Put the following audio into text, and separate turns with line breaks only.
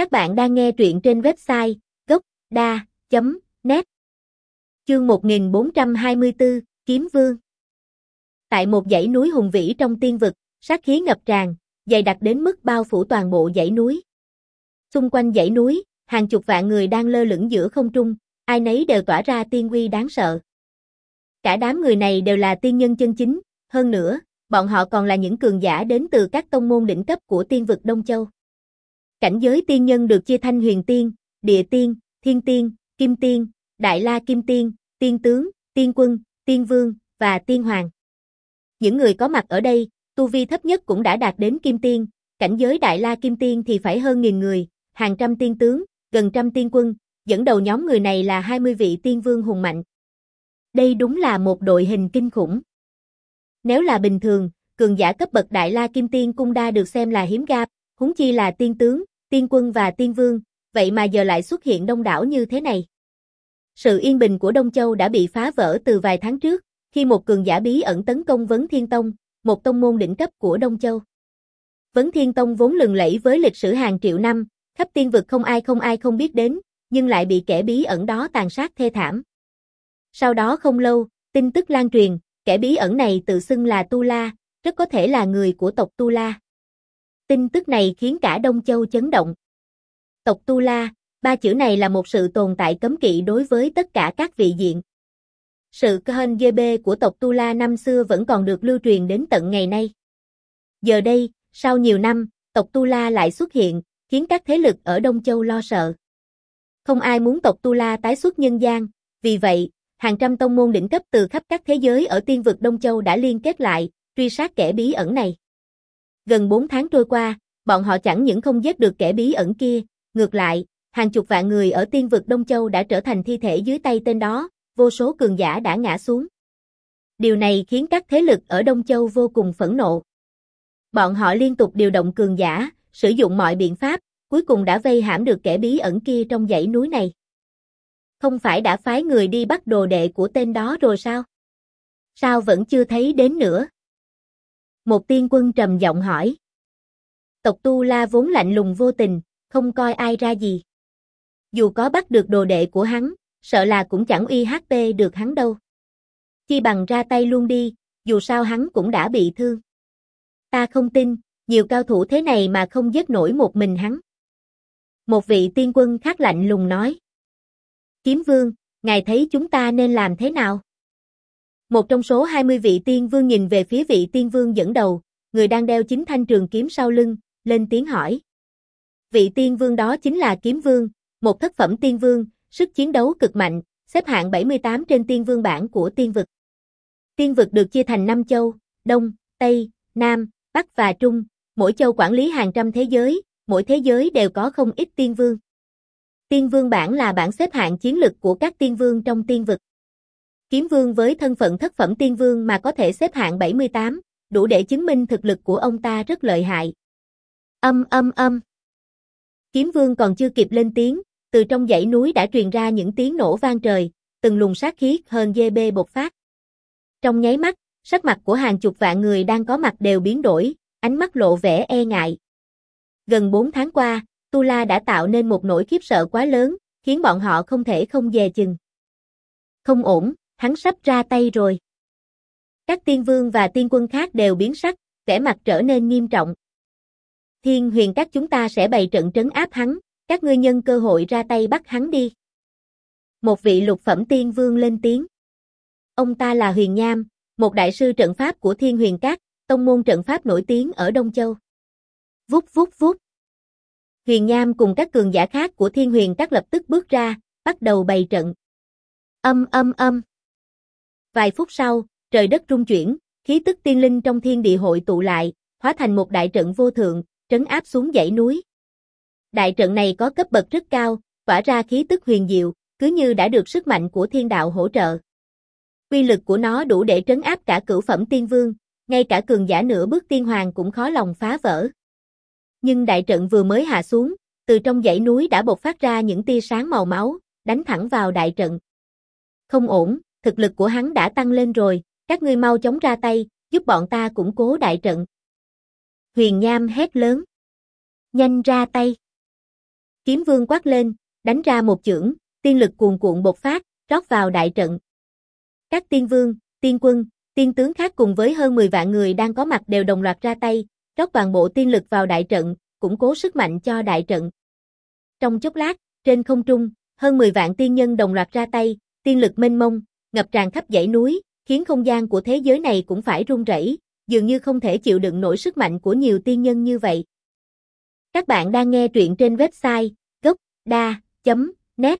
Các bạn đang nghe truyện trên website gốc.da.net Chương 1424, Kiếm Vương Tại một dãy núi hùng vĩ trong tiên vực, sát khí ngập tràn, dày đặc đến mức bao phủ toàn bộ dãy núi. Xung quanh dãy núi, hàng chục vạn người đang lơ lửng giữa không trung, ai nấy đều tỏa ra tiên uy đáng sợ. Cả đám người này đều là tiên nhân chân chính, hơn nữa, bọn họ còn là những cường giả đến từ các tông môn đỉnh cấp của tiên vực Đông Châu. Cảnh giới tiên nhân được chia thanh huyền tiên, địa tiên, thiên tiên, kim tiên, đại la kim tiên, tiên tướng, tiên quân, tiên vương, và tiên hoàng. Những người có mặt ở đây, tu vi thấp nhất cũng đã đạt đến kim tiên, cảnh giới đại la kim tiên thì phải hơn nghìn người, hàng trăm tiên tướng, gần trăm tiên quân, dẫn đầu nhóm người này là 20 vị tiên vương hùng mạnh. Đây đúng là một đội hình kinh khủng. Nếu là bình thường, cường giả cấp bậc đại la kim tiên cung đa được xem là hiếm gặp, huống chi là tiên tướng, tiên quân và tiên vương, vậy mà giờ lại xuất hiện đông đảo như thế này. Sự yên bình của Đông Châu đã bị phá vỡ từ vài tháng trước, khi một cường giả bí ẩn tấn công Vấn Thiên Tông, một tông môn đỉnh cấp của Đông Châu. Vấn Thiên Tông vốn lừng lẫy với lịch sử hàng triệu năm, khắp tiên vực không ai không ai không biết đến, nhưng lại bị kẻ bí ẩn đó tàn sát thê thảm. Sau đó không lâu, tin tức lan truyền, kẻ bí ẩn này tự xưng là Tu La, rất có thể là người của tộc Tu La. Tin tức này khiến cả Đông Châu chấn động. Tộc Tu La, ba chữ này là một sự tồn tại cấm kỵ đối với tất cả các vị diện. Sự Khen GB của tộc Tu La năm xưa vẫn còn được lưu truyền đến tận ngày nay. Giờ đây, sau nhiều năm, tộc Tu La lại xuất hiện, khiến các thế lực ở Đông Châu lo sợ. Không ai muốn tộc Tu La tái xuất nhân gian, vì vậy, hàng trăm tông môn đỉnh cấp từ khắp các thế giới ở tiên vực Đông Châu đã liên kết lại, truy sát kẻ bí ẩn này. Gần 4 tháng trôi qua, bọn họ chẳng những không giết được kẻ bí ẩn kia, ngược lại, hàng chục vạn người ở tiên vực Đông Châu đã trở thành thi thể dưới tay tên đó, vô số cường giả đã ngã xuống. Điều này khiến các thế lực ở Đông Châu vô cùng phẫn nộ. Bọn họ liên tục điều động cường giả, sử dụng mọi biện pháp, cuối cùng đã vây hãm được kẻ bí ẩn kia trong dãy núi này. Không phải đã phái người đi bắt đồ đệ của tên đó rồi sao? Sao vẫn chưa thấy đến nữa? Một tiên quân trầm giọng hỏi. Tộc Tu La vốn lạnh lùng vô tình, không coi ai ra gì. Dù có bắt được đồ đệ của hắn, sợ là cũng chẳng uy HP được hắn đâu. Chi bằng ra tay luôn đi, dù sao hắn cũng đã bị thương. Ta không tin, nhiều cao thủ thế này mà không giết nổi một mình hắn. Một vị tiên quân khác lạnh lùng nói. Kiếm vương, ngài thấy chúng ta nên làm thế nào? Một trong số 20 vị tiên vương nhìn về phía vị tiên vương dẫn đầu, người đang đeo chính thanh trường kiếm sau lưng, lên tiếng hỏi. Vị tiên vương đó chính là kiếm vương, một thất phẩm tiên vương, sức chiến đấu cực mạnh, xếp hạng 78 trên tiên vương bảng của tiên vực. Tiên vực được chia thành 5 châu, Đông, Tây, Nam, Bắc và Trung, mỗi châu quản lý hàng trăm thế giới, mỗi thế giới đều có không ít tiên vương. Tiên vương bảng là bảng xếp hạng chiến lực của các tiên vương trong tiên vực. Kiếm vương với thân phận thất phẩm tiên vương mà có thể xếp hạng 78, đủ để chứng minh thực lực của ông ta rất lợi hại. Âm âm âm. Kiếm vương còn chưa kịp lên tiếng, từ trong dãy núi đã truyền ra những tiếng nổ vang trời, từng luồng sát khí hơn bê bột phát. Trong nháy mắt, sắc mặt của hàng chục vạn người đang có mặt đều biến đổi, ánh mắt lộ vẻ e ngại. Gần 4 tháng qua, Tu La đã tạo nên một nỗi khiếp sợ quá lớn, khiến bọn họ không thể không dè chừng. Không ổn, hắn sắp ra tay rồi. Các tiên vương và tiên quân khác đều biến sắc, vẻ mặt trở nên nghiêm trọng. Thiên huyền các chúng ta sẽ bày trận trấn áp hắn, các ngươi nhân cơ hội ra tay bắt hắn đi. Một vị lục phẩm tiên vương lên tiếng. Ông ta là Huyền Nham, một đại sư trận pháp của Thiên Huyền Các, tông môn trận pháp nổi tiếng ở Đông Châu. Vút vút vút. Huyền Nham cùng các cường giả khác của Thiên Huyền Các lập tức bước ra, bắt đầu bày trận. Âm âm âm. Vài phút sau, trời đất rung chuyển, khí tức tiên linh trong thiên địa hội tụ lại, hóa thành một đại trận vô thượng, trấn áp xuống dãy núi. Đại trận này có cấp bậc rất cao, tỏa ra khí tức huyền diệu, cứ như đã được sức mạnh của thiên đạo hỗ trợ. Quy lực của nó đủ để trấn áp cả cửu phẩm tiên vương, ngay cả cường giả nửa bước tiên hoàng cũng khó lòng phá vỡ. Nhưng đại trận vừa mới hạ xuống, từ trong dãy núi đã bộc phát ra những tia sáng màu máu, đánh thẳng vào đại trận. Không ổn, thực lực của hắn đã tăng lên rồi, các ngươi mau chống ra tay, giúp bọn ta củng cố đại trận. Huyền Nham hét lớn. Nhanh ra tay. Kiếm vương quát lên, đánh ra một chưởng, tiên lực cuồn cuộn bộc phát, rót vào đại trận. Các tiên vương, tiên quân, tiên tướng khác cùng với hơn 10 vạn người đang có mặt đều đồng loạt ra tay, rót toàn bộ tiên lực vào đại trận, củng cố sức mạnh cho đại trận. Trong chốc lát, trên không trung, hơn 10 vạn tiên nhân đồng loạt ra tay, tiên lực mênh mông, ngập tràn khắp dãy núi, khiến không gian của thế giới này cũng phải rung rẩy, dường như không thể chịu đựng nổi sức mạnh của nhiều tiên nhân như vậy. Các bạn đang nghe truyện trên website gocda.net